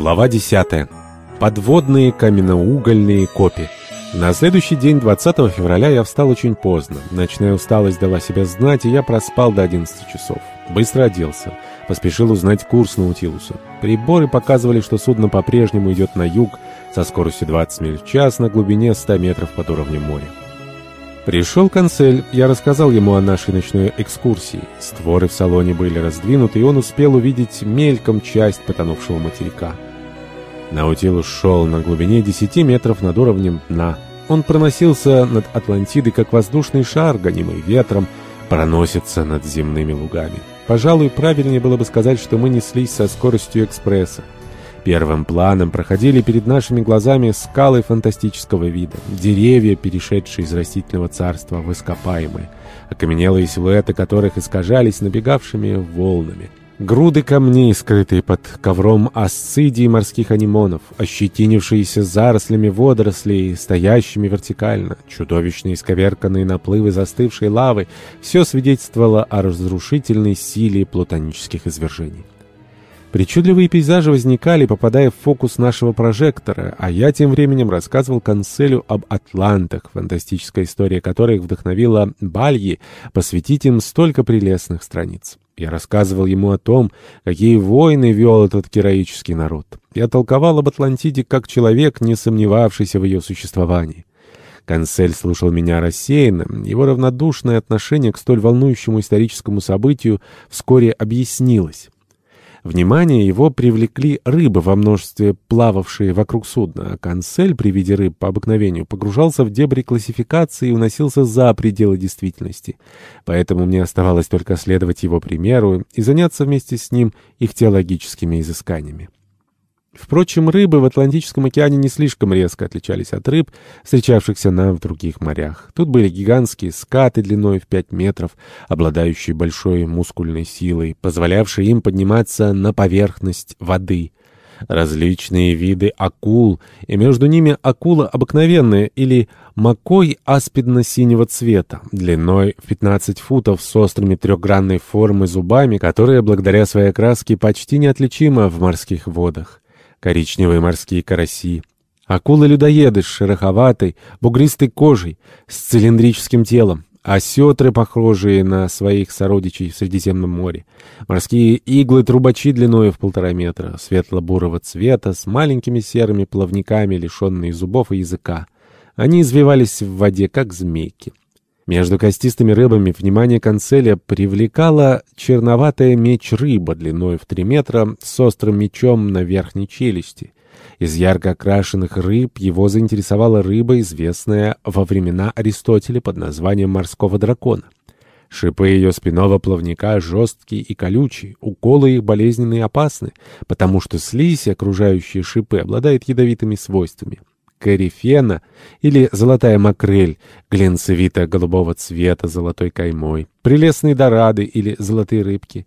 Глава 10. Подводные каменноугольные копи. На следующий день, 20 февраля, я встал очень поздно. Ночная усталость дала себя знать, и я проспал до 11 часов. Быстро оделся. Поспешил узнать курс Наутилуса. Приборы показывали, что судно по-прежнему идет на юг со скоростью 20 миль в час на глубине 100 метров под уровнем моря. Пришел консель, я рассказал ему о нашей ночной экскурсии. Створы в салоне были раздвинуты, и он успел увидеть мельком часть потонувшего материка. Наутилус шел на глубине 10 метров над уровнем дна. Он проносился над Атлантидой, как воздушный шар, гонимый ветром, проносится над земными лугами. Пожалуй, правильнее было бы сказать, что мы неслись со скоростью экспресса. Первым планом проходили перед нашими глазами скалы фантастического вида, деревья, перешедшие из растительного царства в ископаемые, окаменелые силуэты которых искажались набегавшими волнами. Груды камней, скрытые под ковром асцидий морских анимонов, ощетинившиеся зарослями водорослей, стоящими вертикально, чудовищные исковерканные наплывы застывшей лавы — все свидетельствовало о разрушительной силе плутонических извержений. Причудливые пейзажи возникали, попадая в фокус нашего прожектора, а я тем временем рассказывал Канцелю об атлантах, фантастическая история которых вдохновила Бальи посвятить им столько прелестных страниц. Я рассказывал ему о том, какие войны вел этот героический народ. Я толковал об Атлантиде как человек, не сомневавшийся в ее существовании. Канцель слушал меня рассеянно. Его равнодушное отношение к столь волнующему историческому событию вскоре объяснилось. Внимание его привлекли рыбы во множестве, плававшие вокруг судна, а канцель при виде рыб по обыкновению погружался в дебри классификации и уносился за пределы действительности. Поэтому мне оставалось только следовать его примеру и заняться вместе с ним их теологическими изысканиями. Впрочем, рыбы в Атлантическом океане не слишком резко отличались от рыб, встречавшихся нам в других морях. Тут были гигантские скаты длиной в 5 метров, обладающие большой мускульной силой, позволявшие им подниматься на поверхность воды. Различные виды акул, и между ними акула обыкновенная или макой аспидно-синего цвета, длиной в 15 футов с острыми трехгранной формой зубами, которые, благодаря своей окраске, почти неотличима в морских водах коричневые морские караси, акулы-людоеды с шероховатой, бугристой кожей, с цилиндрическим телом, осетры, похожие на своих сородичей в Средиземном море, морские иглы-трубачи длиной в полтора метра, светло-бурого цвета, с маленькими серыми плавниками, лишенные зубов и языка. Они извивались в воде, как змейки. Между костистыми рыбами внимание канцеля привлекала черноватая меч-рыба длиной в 3 метра с острым мечом на верхней челюсти. Из ярко окрашенных рыб его заинтересовала рыба, известная во времена Аристотеля под названием морского дракона. Шипы ее спинного плавника жесткие и колючие, уколы их болезненные и опасны, потому что слизь, окружающие шипы, обладает ядовитыми свойствами корифена или золотая макрель, глянцевито-голубого цвета золотой каймой, прелестные дорады или золотые рыбки,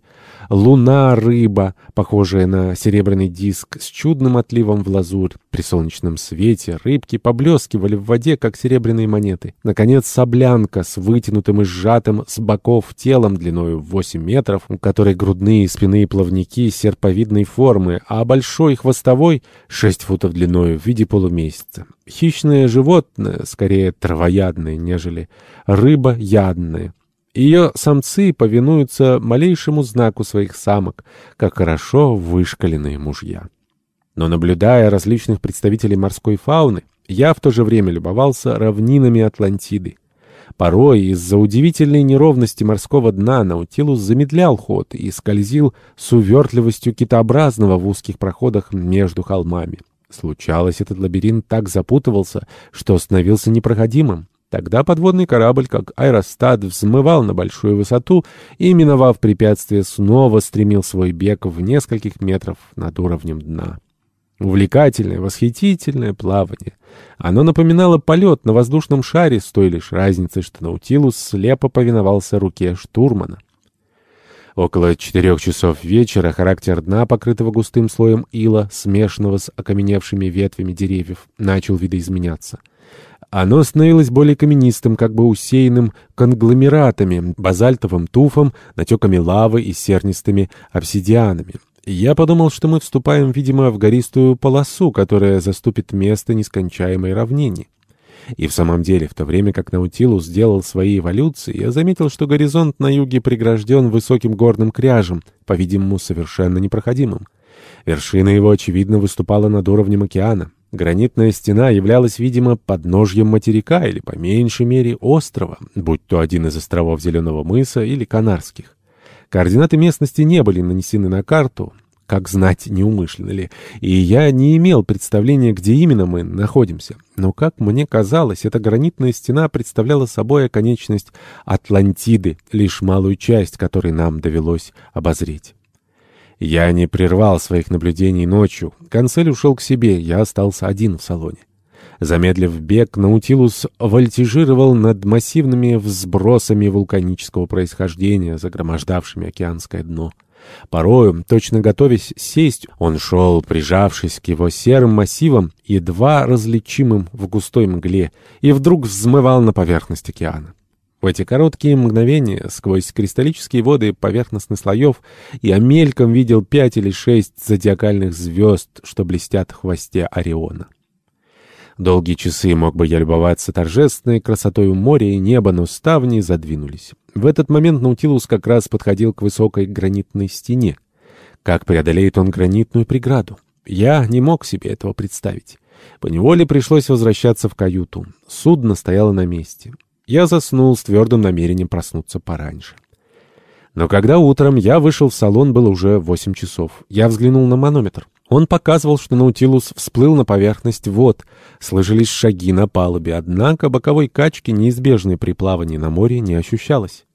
луна-рыба, похожая на серебряный диск с чудным отливом в лазурь. При солнечном свете рыбки поблескивали в воде, как серебряные монеты. Наконец, соблянка с вытянутым и сжатым с боков телом длиной в 8 метров, у которой грудные и спинные плавники серповидной формы, а большой хвостовой — 6 футов длиной в виде полумесяца. Хищное животное, скорее травоядное, нежели рыба ядная. Ее самцы повинуются малейшему знаку своих самок, как хорошо вышкаленные мужья. Но наблюдая различных представителей морской фауны, я в то же время любовался равнинами Атлантиды. Порой из-за удивительной неровности морского дна Наутилус замедлял ход и скользил с увертливостью китообразного в узких проходах между холмами. Случалось, этот лабиринт так запутывался, что становился непроходимым. Тогда подводный корабль, как аэростат, взмывал на большую высоту и, миновав препятствие, снова стремил свой бег в нескольких метров над уровнем дна. Увлекательное, восхитительное плавание. Оно напоминало полет на воздушном шаре с той лишь разницей, что Наутилус слепо повиновался руке штурмана. Около четырех часов вечера характер дна, покрытого густым слоем ила, смешанного с окаменевшими ветвями деревьев, начал видоизменяться. Оно становилось более каменистым, как бы усеянным конгломератами, базальтовым туфом, натеками лавы и сернистыми обсидианами. Я подумал, что мы вступаем, видимо, в гористую полосу, которая заступит место нескончаемой равнине. И в самом деле, в то время как Наутилус сделал свои эволюции, я заметил, что горизонт на юге прегражден высоким горным кряжем, по-видимому, совершенно непроходимым. Вершина его, очевидно, выступала над уровнем океана. Гранитная стена являлась, видимо, подножьем материка или, по меньшей мере, острова, будь то один из островов Зеленого мыса или Канарских. Координаты местности не были нанесены на карту, как знать, неумышленно ли, и я не имел представления, где именно мы находимся. Но, как мне казалось, эта гранитная стена представляла собой оконечность Атлантиды, лишь малую часть которой нам довелось обозреть. Я не прервал своих наблюдений ночью. Канцель ушел к себе, я остался один в салоне. Замедлив бег, Наутилус вольтижировал над массивными взбросами вулканического происхождения, загромождавшими океанское дно. Порою, точно готовясь сесть, он шел, прижавшись к его серым массивам, едва различимым в густой мгле, и вдруг взмывал на поверхность океана. В эти короткие мгновения, сквозь кристаллические воды поверхностных слоев, я мельком видел пять или шесть зодиакальных звезд, что блестят в хвосте Ориона. Долгие часы мог бы я любоваться торжественной красотой моря и неба, но ставни задвинулись. В этот момент Наутилус как раз подходил к высокой гранитной стене. Как преодолеет он гранитную преграду? Я не мог себе этого представить. Поневоле пришлось возвращаться в каюту. Судно стояло на месте. Я заснул с твердым намерением проснуться пораньше. Но когда утром я вышел в салон, было уже восемь часов. Я взглянул на манометр. Он показывал, что Наутилус всплыл на поверхность вод. Слышались шаги на палубе, однако боковой качки, неизбежной при плавании на море, не ощущалось.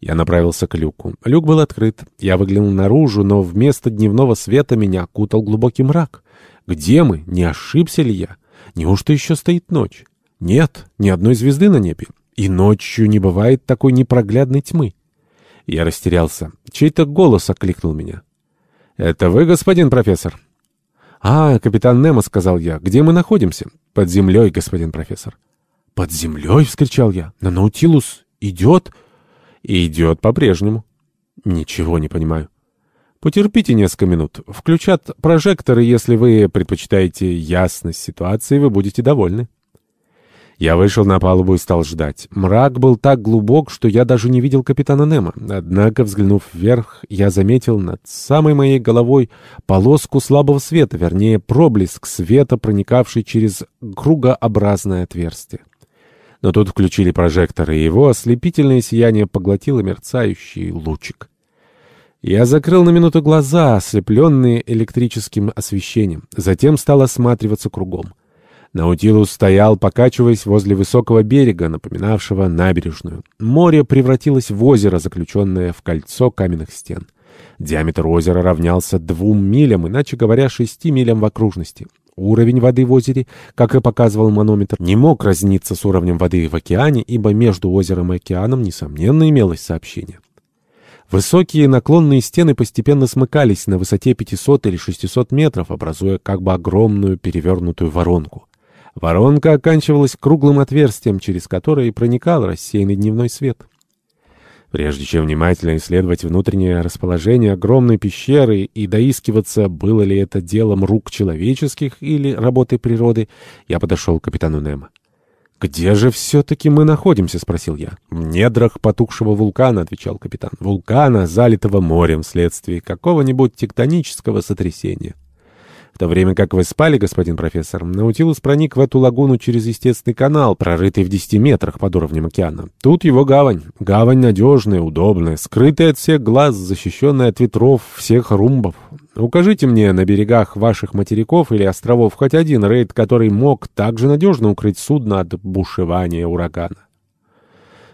Я направился к люку. Люк был открыт. Я выглянул наружу, но вместо дневного света меня окутал глубокий мрак. Где мы? Не ошибся ли я? Неужто еще стоит ночь? Нет, ни одной звезды на небе. И ночью не бывает такой непроглядной тьмы. Я растерялся. Чей-то голос окликнул меня. «Это вы, господин профессор?» «А, капитан Немо», — сказал я, — «где мы находимся?» «Под землей, господин профессор». «Под землей?» — вскричал я. «На Наутилус идет?» «Идет по-прежнему». «Ничего не понимаю». «Потерпите несколько минут. Включат прожекторы, если вы предпочитаете ясность ситуации, вы будете довольны». Я вышел на палубу и стал ждать. Мрак был так глубок, что я даже не видел капитана Немо. Однако, взглянув вверх, я заметил над самой моей головой полоску слабого света, вернее, проблеск света, проникавший через кругообразное отверстие. Но тут включили прожектор, и его ослепительное сияние поглотило мерцающий лучик. Я закрыл на минуту глаза, ослепленные электрическим освещением, затем стал осматриваться кругом. Наутилус стоял, покачиваясь возле высокого берега, напоминавшего набережную. Море превратилось в озеро, заключенное в кольцо каменных стен. Диаметр озера равнялся двум милям, иначе говоря, шести милям в окружности. Уровень воды в озере, как и показывал манометр, не мог разниться с уровнем воды в океане, ибо между озером и океаном, несомненно, имелось сообщение. Высокие наклонные стены постепенно смыкались на высоте 500 или 600 метров, образуя как бы огромную перевернутую воронку. Воронка оканчивалась круглым отверстием, через которое и проникал рассеянный дневной свет. Прежде чем внимательно исследовать внутреннее расположение огромной пещеры и доискиваться, было ли это делом рук человеческих или работой природы, я подошел к капитану Немо. «Где же все-таки мы находимся?» — спросил я. «В недрах потухшего вулкана», — отвечал капитан. «Вулкана, залитого морем вследствие какого-нибудь тектонического сотрясения». В то время как вы спали, господин профессор, Наутилус проник в эту лагуну через естественный канал, прорытый в 10 метрах под уровнем океана. Тут его гавань. Гавань надежная, удобная, скрытая от всех глаз, защищенная от ветров всех румбов. Укажите мне на берегах ваших материков или островов хоть один рейд, который мог также надежно укрыть судно от бушевания урагана.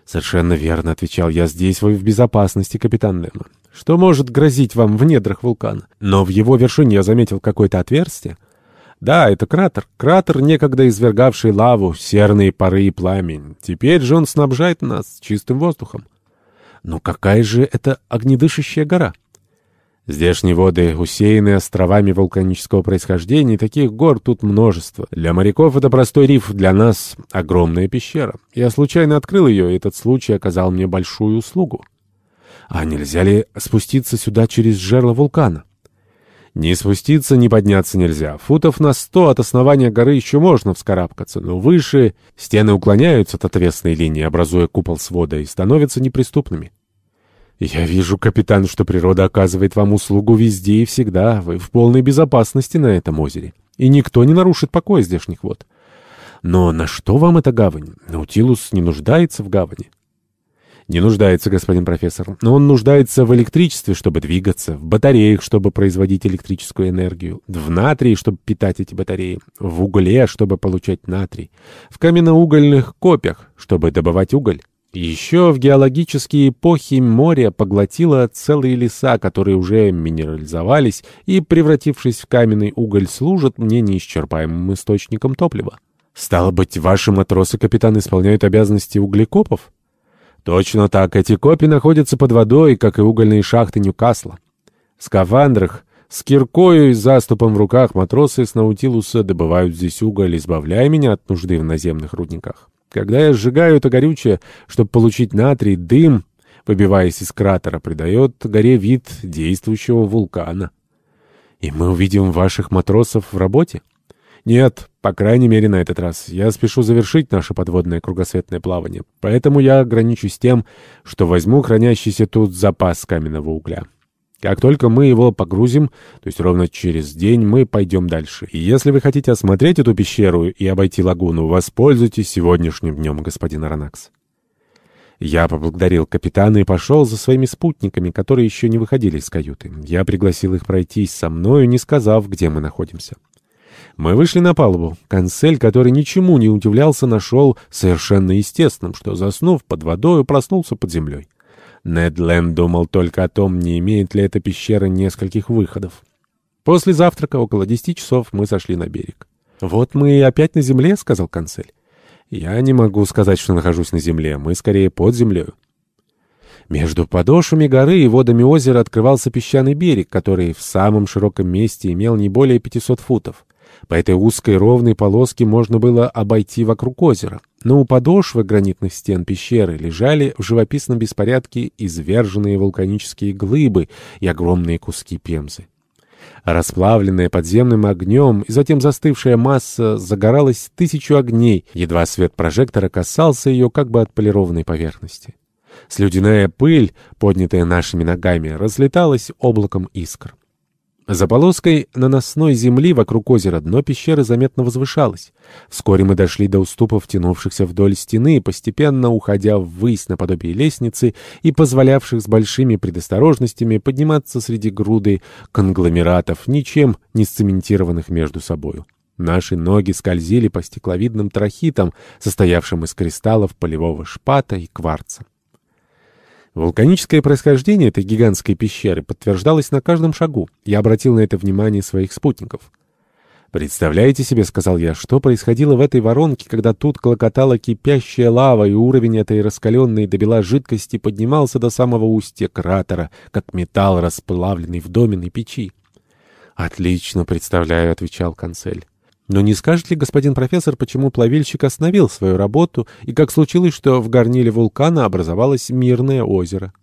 «Совершенно верно», — отвечал я, — «здесь вы в безопасности, капитан Немо. Что может грозить вам в недрах вулкана? Но в его вершине я заметил какое-то отверстие. Да, это кратер. Кратер, некогда извергавший лаву, серные пары и пламень. Теперь же он снабжает нас чистым воздухом. Но какая же это огнедышащая гора? Здешние воды усеяны островами вулканического происхождения, и таких гор тут множество. Для моряков это простой риф, для нас — огромная пещера. Я случайно открыл ее, и этот случай оказал мне большую услугу. А нельзя ли спуститься сюда через жерло вулкана? Ни спуститься, ни подняться нельзя. Футов на сто от основания горы еще можно вскарабкаться, но выше стены уклоняются от отвесной линии, образуя купол свода, и становятся неприступными. «Я вижу, капитан, что природа оказывает вам услугу везде и всегда. Вы в полной безопасности на этом озере. И никто не нарушит покой здешних вод. Но на что вам эта гавань? Наутилус не нуждается в гавани». «Не нуждается, господин профессор. Но он нуждается в электричестве, чтобы двигаться, в батареях, чтобы производить электрическую энергию, в натрии, чтобы питать эти батареи, в угле, чтобы получать натрий, в каменноугольных копьях, чтобы добывать уголь». Еще в геологические эпохи море поглотило целые леса, которые уже минерализовались и, превратившись в каменный уголь, служат мне неисчерпаемым источником топлива. Стало быть, ваши матросы, капитан, исполняют обязанности углекопов? Точно так, эти копи находятся под водой, как и угольные шахты Ньюкасла. В скафандрах, с киркою и заступом в руках матросы с Наутилуса добывают здесь уголь, избавляя меня от нужды в наземных рудниках. Когда я сжигаю это горючее, чтобы получить натрий, дым, выбиваясь из кратера, придает горе вид действующего вулкана. И мы увидим ваших матросов в работе? Нет, по крайней мере на этот раз. Я спешу завершить наше подводное кругосветное плавание, поэтому я ограничусь тем, что возьму хранящийся тут запас каменного угля. Как только мы его погрузим, то есть ровно через день, мы пойдем дальше. И если вы хотите осмотреть эту пещеру и обойти лагуну, воспользуйтесь сегодняшним днем, господин Аронакс. Я поблагодарил капитана и пошел за своими спутниками, которые еще не выходили из каюты. Я пригласил их пройтись со мною, не сказав, где мы находимся. Мы вышли на палубу. Консель, который ничему не удивлялся, нашел совершенно естественным, что, заснув под водой, проснулся под землей. Нед Ленд думал только о том, не имеет ли эта пещера нескольких выходов. После завтрака, около десяти часов, мы сошли на берег. «Вот мы и опять на земле», — сказал консель. «Я не могу сказать, что нахожусь на земле. Мы скорее под землей». Между подошвами горы и водами озера открывался песчаный берег, который в самом широком месте имел не более 500 футов. По этой узкой ровной полоске можно было обойти вокруг озера. Но у подошвы гранитных стен пещеры лежали в живописном беспорядке изверженные вулканические глыбы и огромные куски пемзы. Расплавленная подземным огнем и затем застывшая масса загоралась тысячу огней, едва свет прожектора касался ее как бы отполированной поверхности. Слюдяная пыль, поднятая нашими ногами, разлеталась облаком искр. За полоской наносной земли вокруг озера дно пещеры заметно возвышалось. Вскоре мы дошли до уступов, тянувшихся вдоль стены, постепенно уходя ввысь наподобие лестницы и позволявших с большими предосторожностями подниматься среди груды конгломератов, ничем не сцементированных между собою. Наши ноги скользили по стекловидным трахитам, состоявшим из кристаллов полевого шпата и кварца. Вулканическое происхождение этой гигантской пещеры подтверждалось на каждом шагу. Я обратил на это внимание своих спутников. «Представляете себе, — сказал я, — что происходило в этой воронке, когда тут клокотала кипящая лава, и уровень этой раскаленной до бела жидкости поднимался до самого устья кратера, как металл, расплавленный в доменной печи?» «Отлично представляю», — отвечал канцель. Но не скажет ли господин профессор, почему плавильщик остановил свою работу и как случилось, что в горниле вулкана образовалось мирное озеро?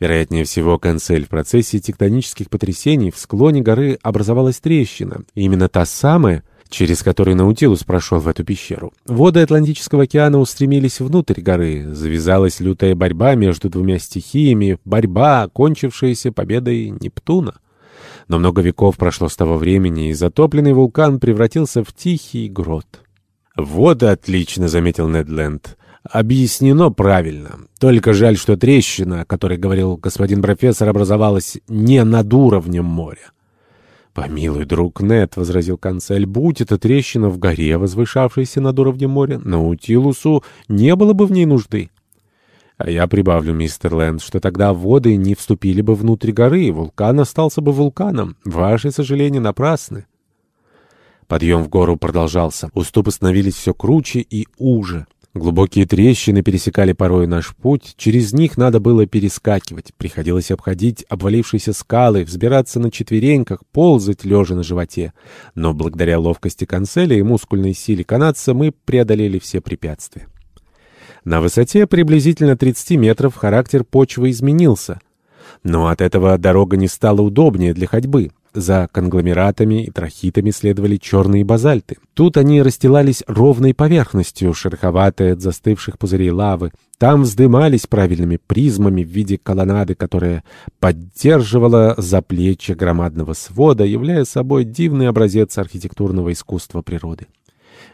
Вероятнее всего, канцель в процессе тектонических потрясений в склоне горы образовалась трещина. Именно та самая, через которую Наутилус прошел в эту пещеру. Воды Атлантического океана устремились внутрь горы. Завязалась лютая борьба между двумя стихиями, борьба, окончившаяся победой Нептуна. Но много веков прошло с того времени, и затопленный вулкан превратился в тихий грот. «Вот отлично», — заметил Недленд. «Объяснено правильно. Только жаль, что трещина, о которой говорил господин профессор, образовалась не над уровнем моря». «Помилуй, друг Нед», — возразил канцель, — «будь это трещина в горе, возвышавшейся над уровнем моря, Наутилусу не было бы в ней нужды». А я прибавлю, мистер Лэнд, что тогда воды не вступили бы внутрь горы, и вулкан остался бы вулканом. Ваши сожаления напрасны. Подъем в гору продолжался. Уступы становились все круче и уже. Глубокие трещины пересекали порой наш путь, через них надо было перескакивать. Приходилось обходить обвалившиеся скалы, взбираться на четвереньках, ползать лежа на животе. Но благодаря ловкости канцеля и мускульной силе канадца мы преодолели все препятствия. На высоте приблизительно 30 метров характер почвы изменился. Но от этого дорога не стала удобнее для ходьбы. За конгломератами и трахитами следовали черные базальты. Тут они расстилались ровной поверхностью, шероховатые от застывших пузырей лавы. Там вздымались правильными призмами в виде колоннады, которая поддерживала заплечье громадного свода, являя собой дивный образец архитектурного искусства природы.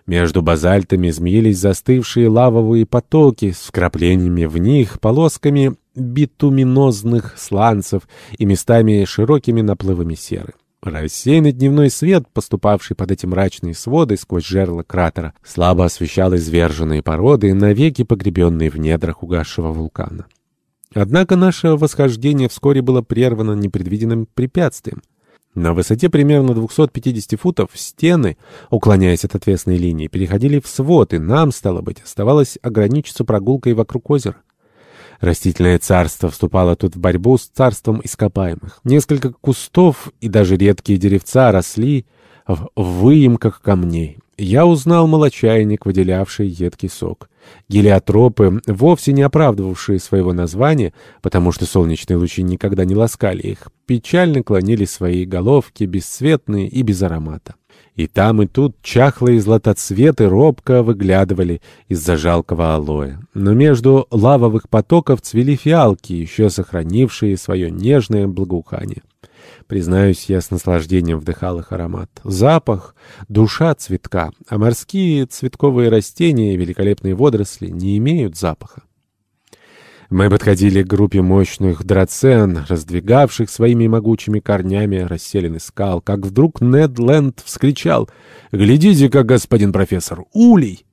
Между базальтами змеились застывшие лавовые потоки с вкраплениями в них, полосками битуминозных сланцев и местами широкими наплывами серы. Рассеянный дневной свет, поступавший под эти мрачные своды сквозь жерла кратера, слабо освещал изверженные породы, навеки погребенные в недрах угасшего вулкана. Однако наше восхождение вскоре было прервано непредвиденным препятствием. На высоте примерно 250 футов стены, уклоняясь от отвесной линии, переходили в свод, и нам, стало быть, оставалось ограничиться прогулкой вокруг озера. Растительное царство вступало тут в борьбу с царством ископаемых. Несколько кустов и даже редкие деревца росли в выемках камней. Я узнал молочайник, выделявший едкий сок. Гелиотропы, вовсе не оправдывавшие своего названия, потому что солнечные лучи никогда не ласкали их, печально клонили свои головки, бесцветные и без аромата. И там, и тут чахлые златоцветы робко выглядывали из-за жалкого алоэ. Но между лавовых потоков цвели фиалки, еще сохранившие свое нежное благоухание. Признаюсь, я с наслаждением вдыхал их аромат. Запах — душа цветка, а морские цветковые растения и великолепные водоросли не имеют запаха. Мы подходили к группе мощных драцен, раздвигавших своими могучими корнями расселенный скал, как вдруг Нед Ленд вскричал «Глядите-ка, господин профессор, улей!»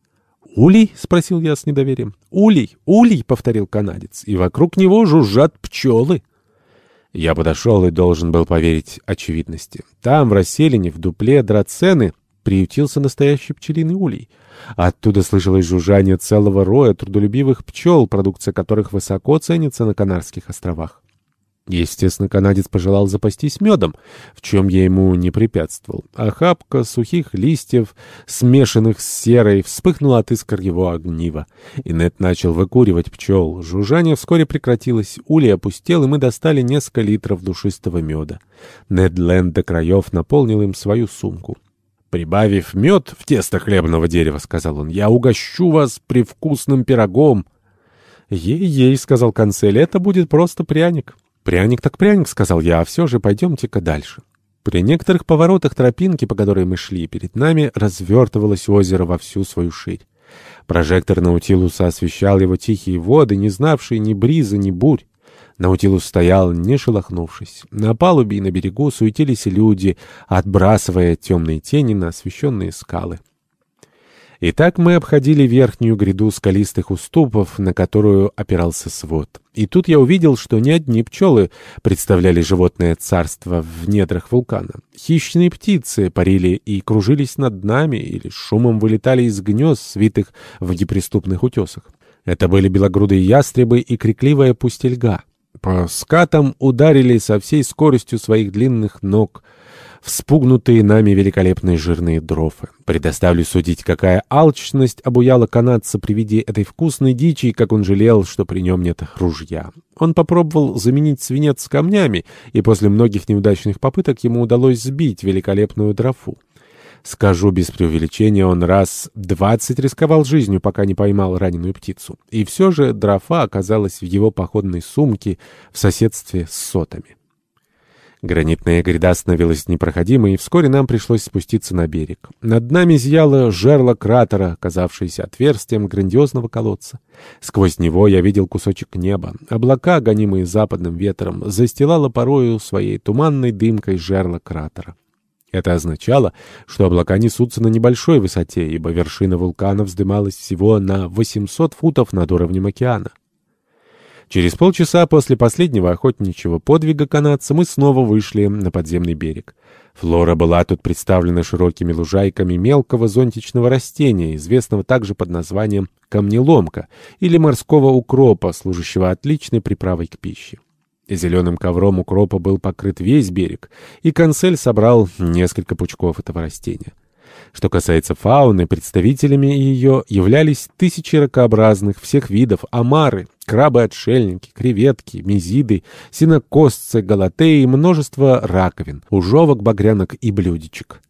«Улей?» — спросил я с недоверием. «Улей! Улей!» — повторил канадец. «И вокруг него жужжат пчелы!» Я подошел и должен был поверить очевидности. Там, в расселине, в дупле драцены, приютился настоящий пчелиный улей. Оттуда слышалось жужжание целого роя трудолюбивых пчел, продукция которых высоко ценится на Канарских островах. Естественно, канадец пожелал запастись медом, в чем я ему не препятствовал. Охапка сухих листьев, смешанных с серой, вспыхнула от искр его огнива. И Нет начал выкуривать пчел. Жужжание вскоре прекратилось, улей опустел, и мы достали несколько литров душистого меда. Нед Ленд до краев наполнил им свою сумку. «Прибавив мед в тесто хлебного дерева, — сказал он, — я угощу вас привкусным пирогом». «Ей-ей, — сказал канцель, — это будет просто пряник». «Пряник так пряник», — сказал я, — «а все же пойдемте-ка дальше». При некоторых поворотах тропинки, по которой мы шли, перед нами развертывалось озеро во всю свою ширь. Прожектор Наутилуса освещал его тихие воды, не знавшие ни бриза, ни бурь. Наутилус стоял, не шелохнувшись. На палубе и на берегу суетились люди, отбрасывая темные тени на освещенные скалы. Итак, мы обходили верхнюю гряду скалистых уступов, на которую опирался свод. И тут я увидел, что не одни пчелы представляли животное царство в недрах вулкана. Хищные птицы парили и кружились над нами или шумом вылетали из гнезд, свитых в неприступных утесах. Это были белогрудые ястребы и крикливая пустельга. По скатам ударили со всей скоростью своих длинных ног вспугнутые нами великолепные жирные дрофы. Предоставлю судить, какая алчность обуяла канадца при виде этой вкусной дичи, и как он жалел, что при нем нет ружья. Он попробовал заменить свинец камнями, и после многих неудачных попыток ему удалось сбить великолепную дрофу. Скажу без преувеличения, он раз двадцать рисковал жизнью, пока не поймал раненую птицу. И все же дрофа оказалась в его походной сумке в соседстве с сотами. Гранитная гряда становилась непроходимой, и вскоре нам пришлось спуститься на берег. Над нами зияло жерло кратера, казавшееся отверстием грандиозного колодца. Сквозь него я видел кусочек неба. Облака, гонимые западным ветром, застилало порою своей туманной дымкой жерло кратера. Это означало, что облака несутся на небольшой высоте, ибо вершина вулкана вздымалась всего на 800 футов над уровнем океана. Через полчаса после последнего охотничьего подвига канадца мы снова вышли на подземный берег. Флора была тут представлена широкими лужайками мелкого зонтичного растения, известного также под названием камнеломка или морского укропа, служащего отличной приправой к пище. Зеленым ковром укропа был покрыт весь берег, и консель собрал несколько пучков этого растения. Что касается фауны, представителями ее являлись тысячи ракообразных всех видов омары, крабы-отшельники, креветки, мезиды, синокосцы, галатеи и множество раковин, ужовок, багрянок и блюдечек.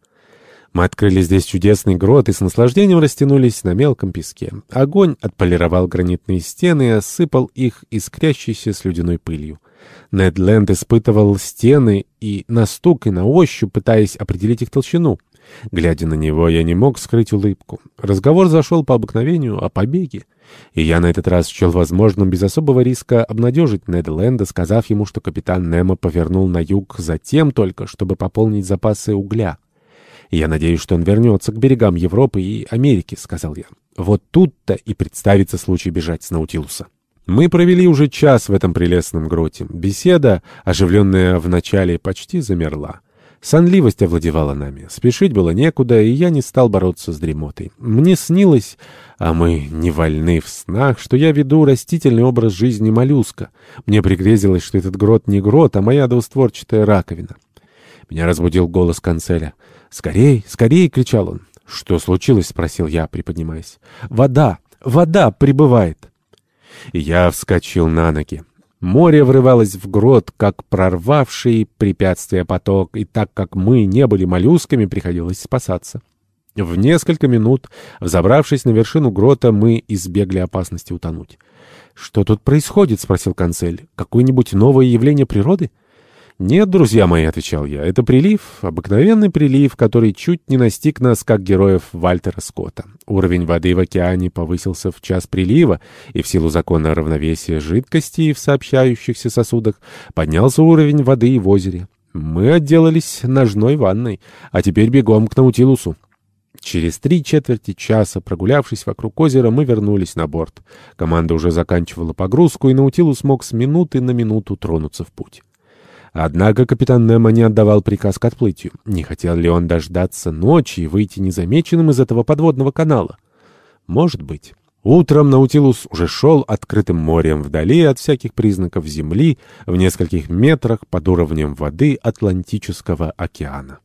Мы открыли здесь чудесный грот и с наслаждением растянулись на мелком песке. Огонь отполировал гранитные стены и осыпал их искрящейся слюдяной пылью. Нед Ленд испытывал стены и на стук, и на ощупь, пытаясь определить их толщину. Глядя на него, я не мог скрыть улыбку. Разговор зашел по обыкновению о побеге. И я на этот раз счел возможным без особого риска обнадежить Неда Ленда, сказав ему, что капитан Немо повернул на юг затем только, чтобы пополнить запасы угля. «Я надеюсь, что он вернется к берегам Европы и Америки», — сказал я. «Вот тут-то и представится случай бежать с Наутилуса». Мы провели уже час в этом прелестном гроте. Беседа, оживленная в начале, почти замерла. Сонливость овладевала нами. Спешить было некуда, и я не стал бороться с дремотой. Мне снилось, а мы не вольны в снах, что я веду растительный образ жизни моллюска. Мне пригрезилось, что этот грот не грот, а моя двустворчатая раковина. Меня разбудил голос канцеля. «Скорей, скорей!» — кричал он. «Что случилось?» — спросил я, приподнимаясь. «Вода! Вода прибывает!» И я вскочил на ноги. Море врывалось в грот, как прорвавший препятствие поток, и так как мы не были моллюсками, приходилось спасаться. В несколько минут, взобравшись на вершину грота, мы избегли опасности утонуть. «Что тут происходит?» — спросил канцель. «Какое-нибудь новое явление природы?» «Нет, друзья мои», — отвечал я, — «это прилив, обыкновенный прилив, который чуть не настиг нас, как героев Вальтера Скотта. Уровень воды в океане повысился в час прилива, и в силу закона равновесия жидкостей в сообщающихся сосудах поднялся уровень воды в озере. Мы отделались ножной ванной, а теперь бегом к Наутилусу». Через три четверти часа, прогулявшись вокруг озера, мы вернулись на борт. Команда уже заканчивала погрузку, и Наутилус мог с минуты на минуту тронуться в путь. Однако капитан Немо не отдавал приказ к отплытию. Не хотел ли он дождаться ночи и выйти незамеченным из этого подводного канала? Может быть. Утром Наутилус уже шел открытым морем вдали от всяких признаков земли в нескольких метрах под уровнем воды Атлантического океана.